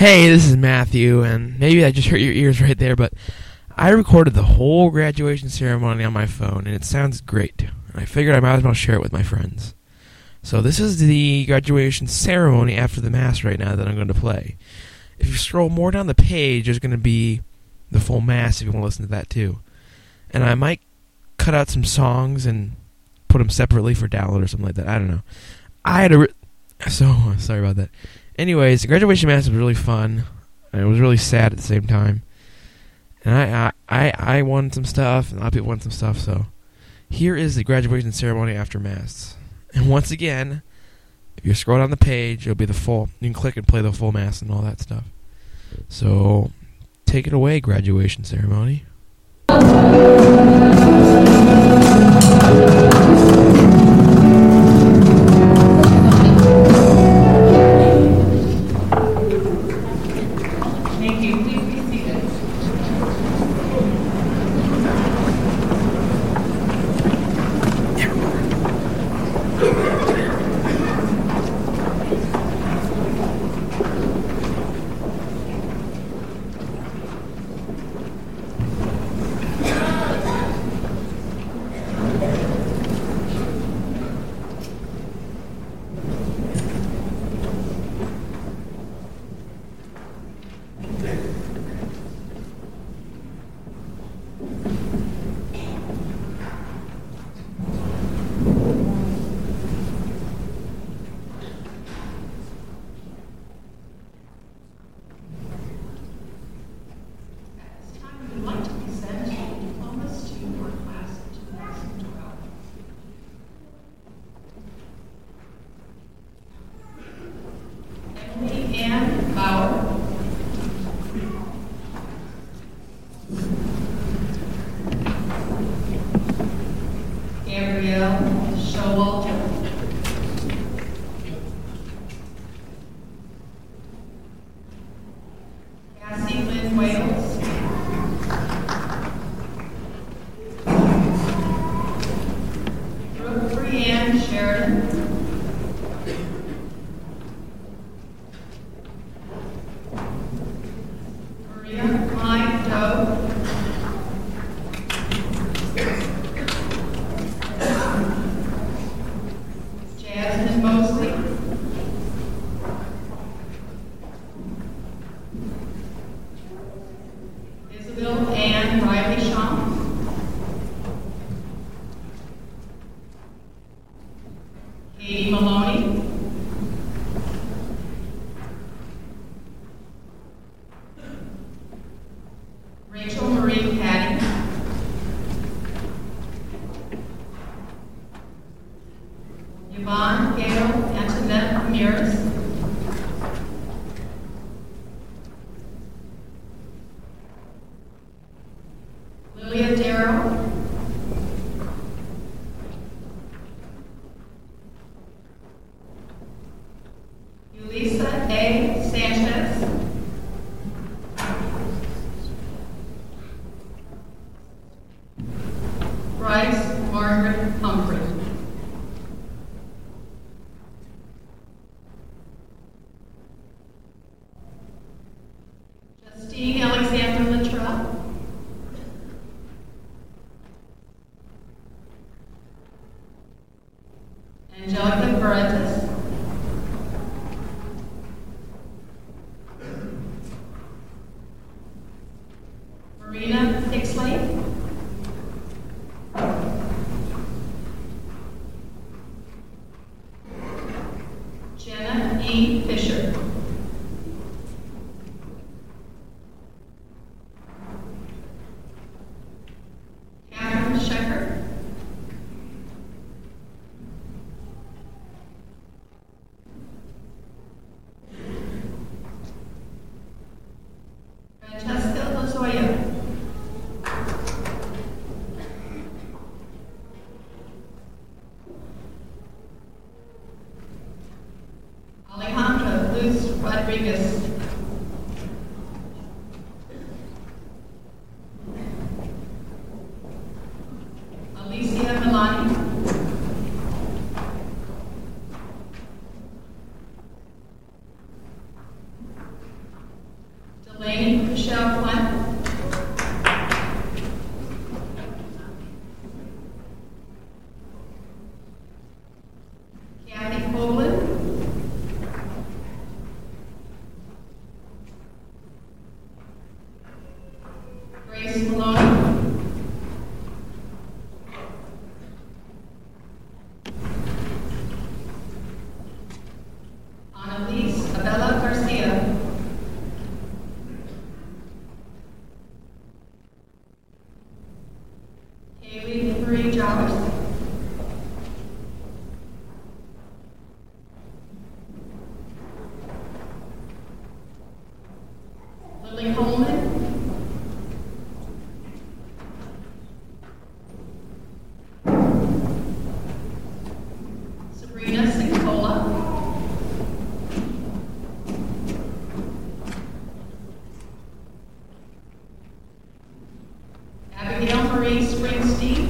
Hey, this is Matthew, and maybe I just hurt your ears right there, but I recorded the whole graduation ceremony on my phone, and it sounds great. And I figured I might as well share it with my friends. So this is the graduation ceremony after the mass right now that I'm going to play. If you scroll more down the page, there's going to be the full mass if you want to listen to that too. And I might cut out some songs and put them separately for download or something like that. I don't know. I had a so sorry about that. Anyways, the graduation mass was really fun. It was really sad at the same time. And I, I I won some stuff, and a lot of people won some stuff. So here is the graduation ceremony after mass. And once again, if you scroll down the page, it'll be the full. You can click and play the full mass and all that stuff. So take it away, graduation ceremony. Brianne Bryce Margaret Humphrey. Abigail Marie Springsteen.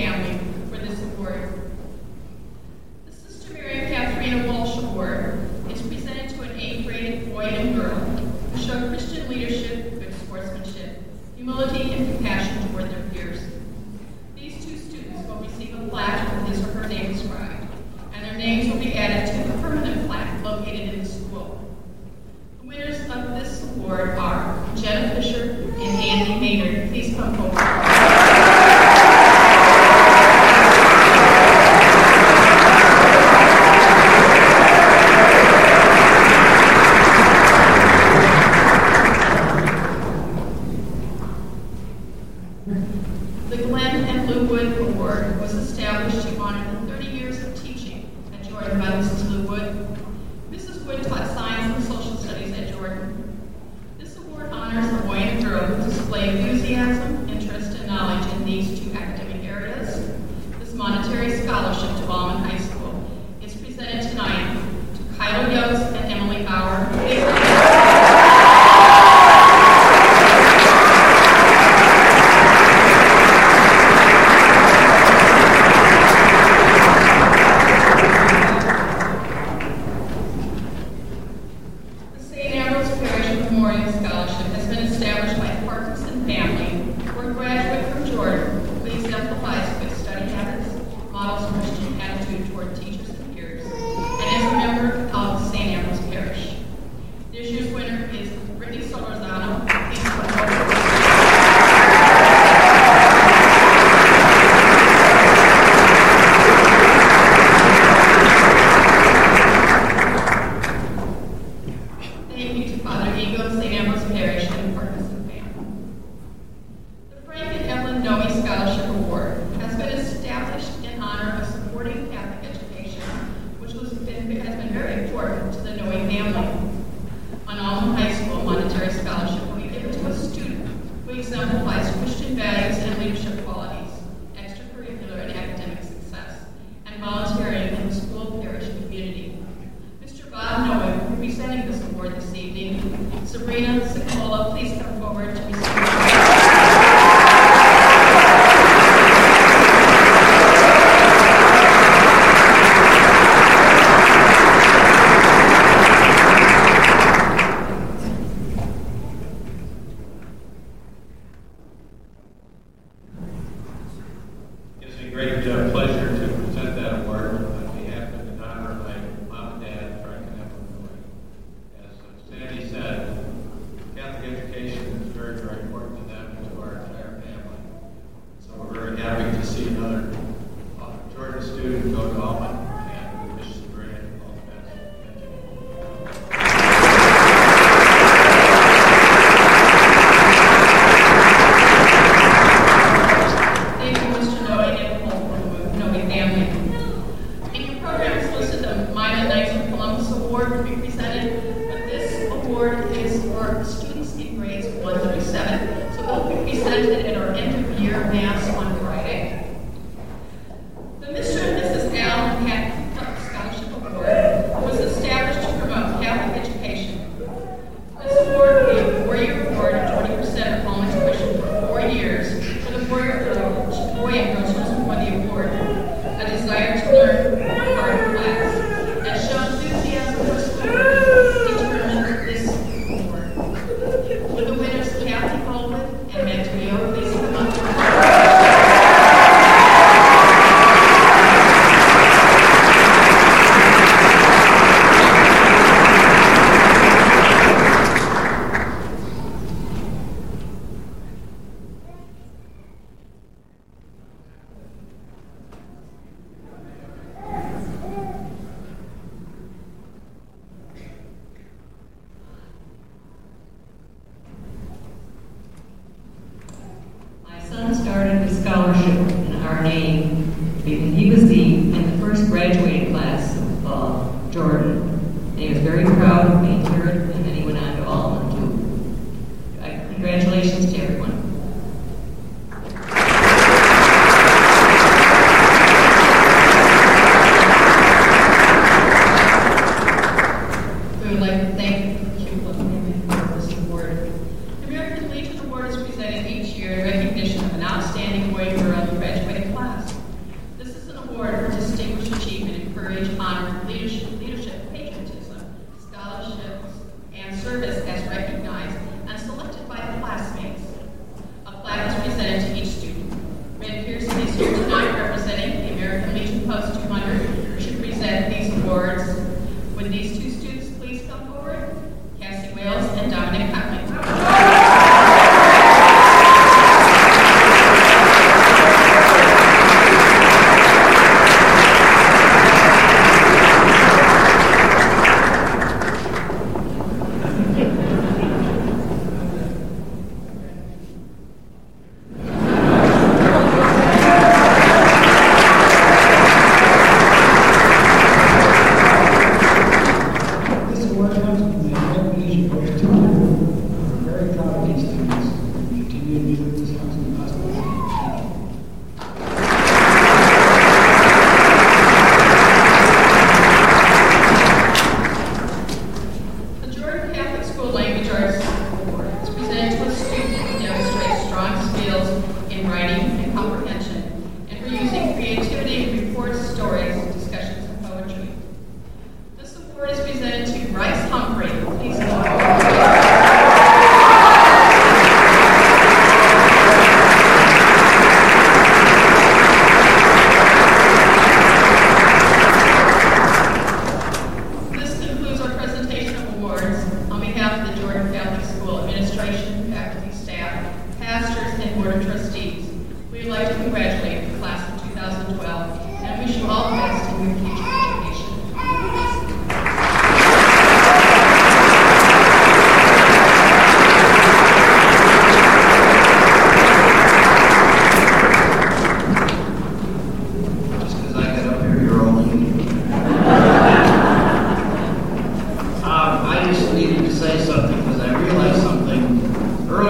Family evening.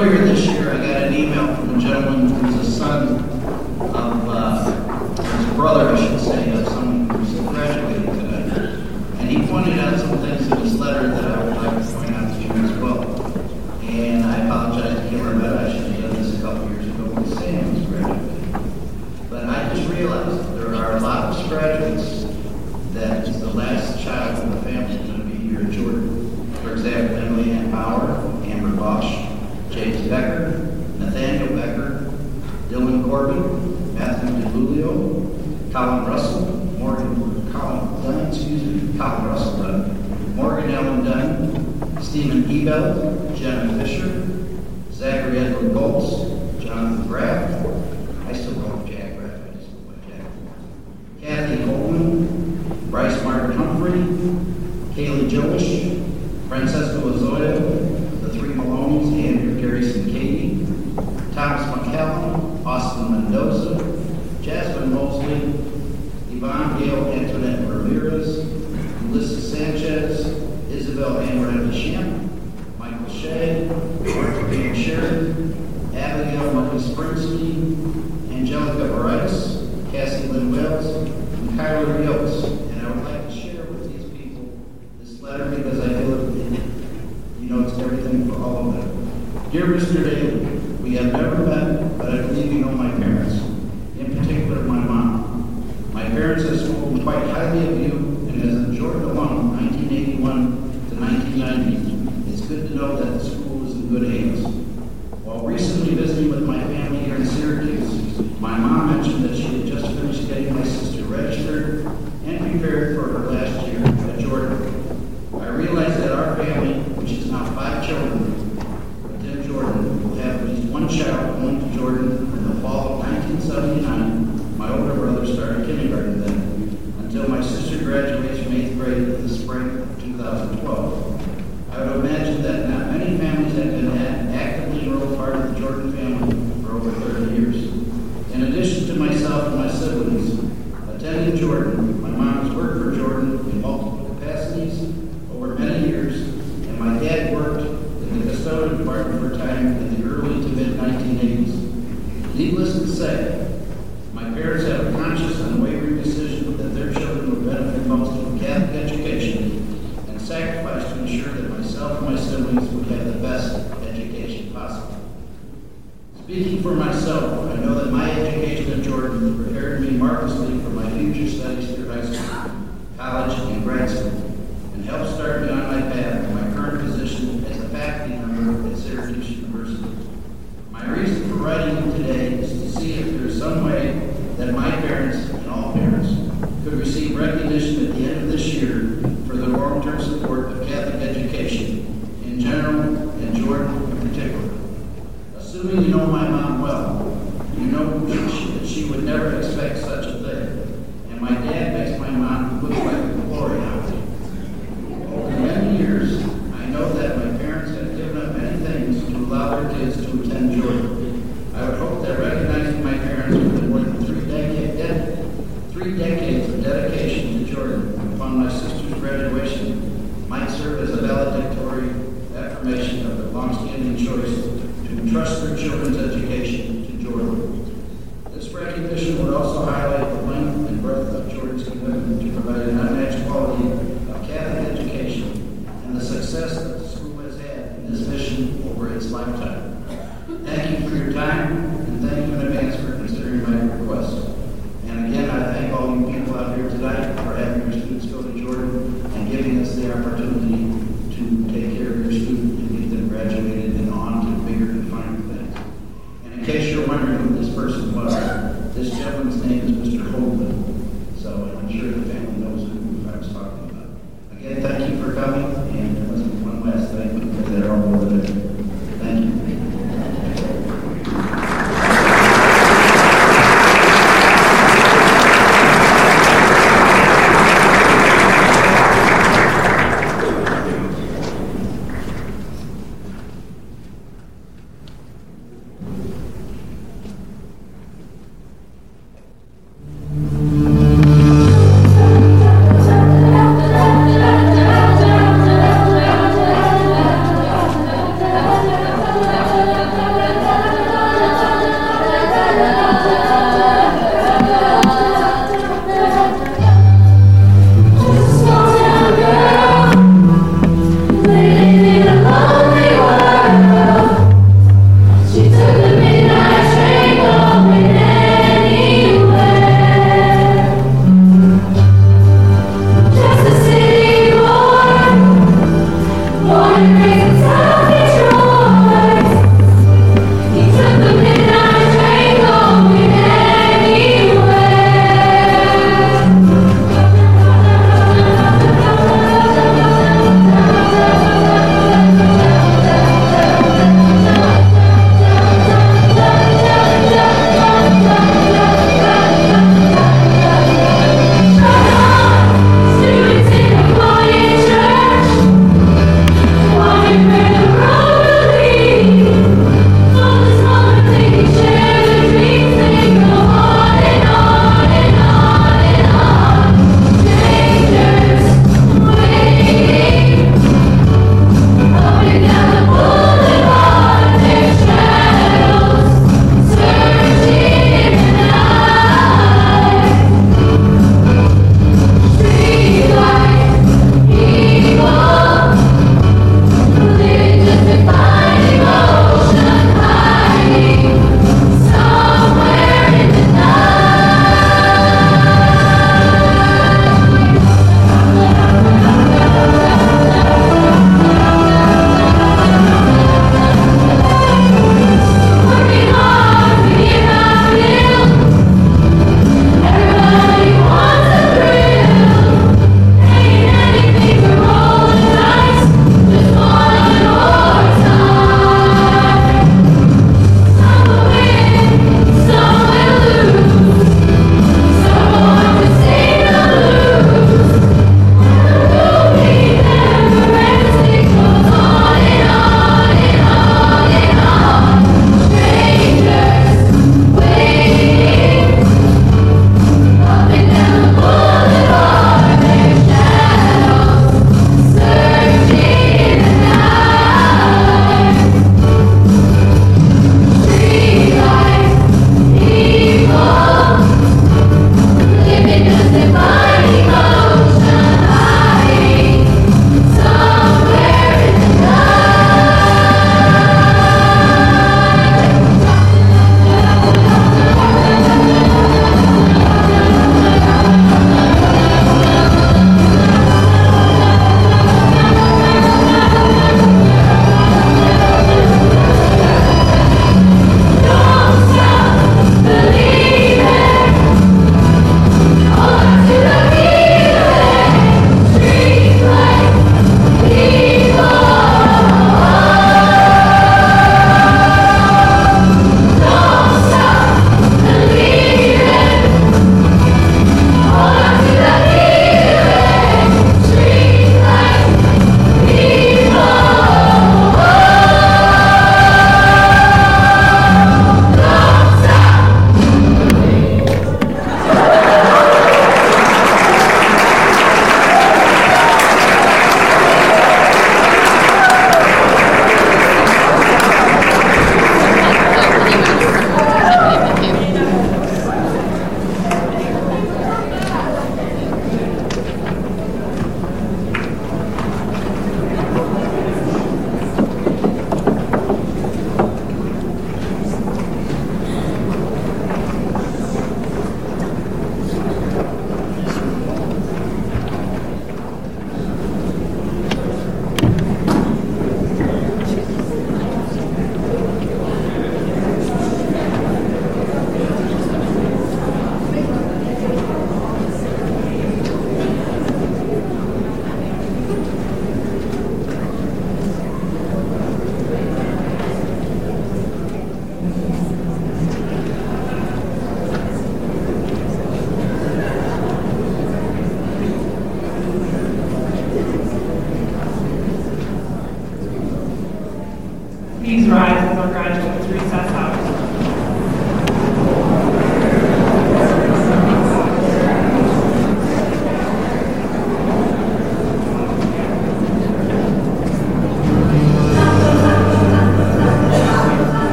Earlier this year, Jordan,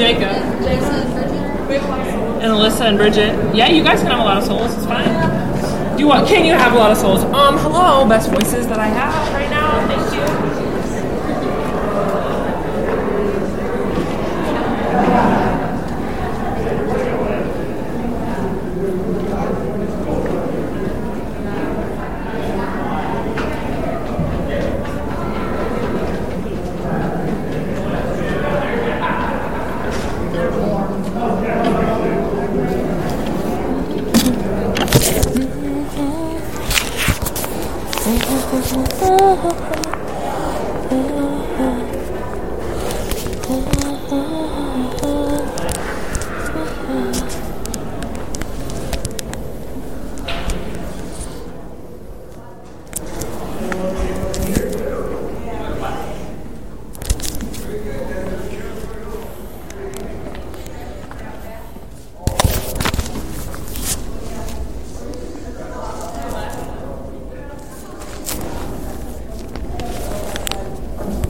Jacob. And And Alyssa and Bridget. Yeah, you guys can have a lot of souls. It's fine. Do what? Can you have a lot of souls? Um, hello, best voices that I have right now. Thank you.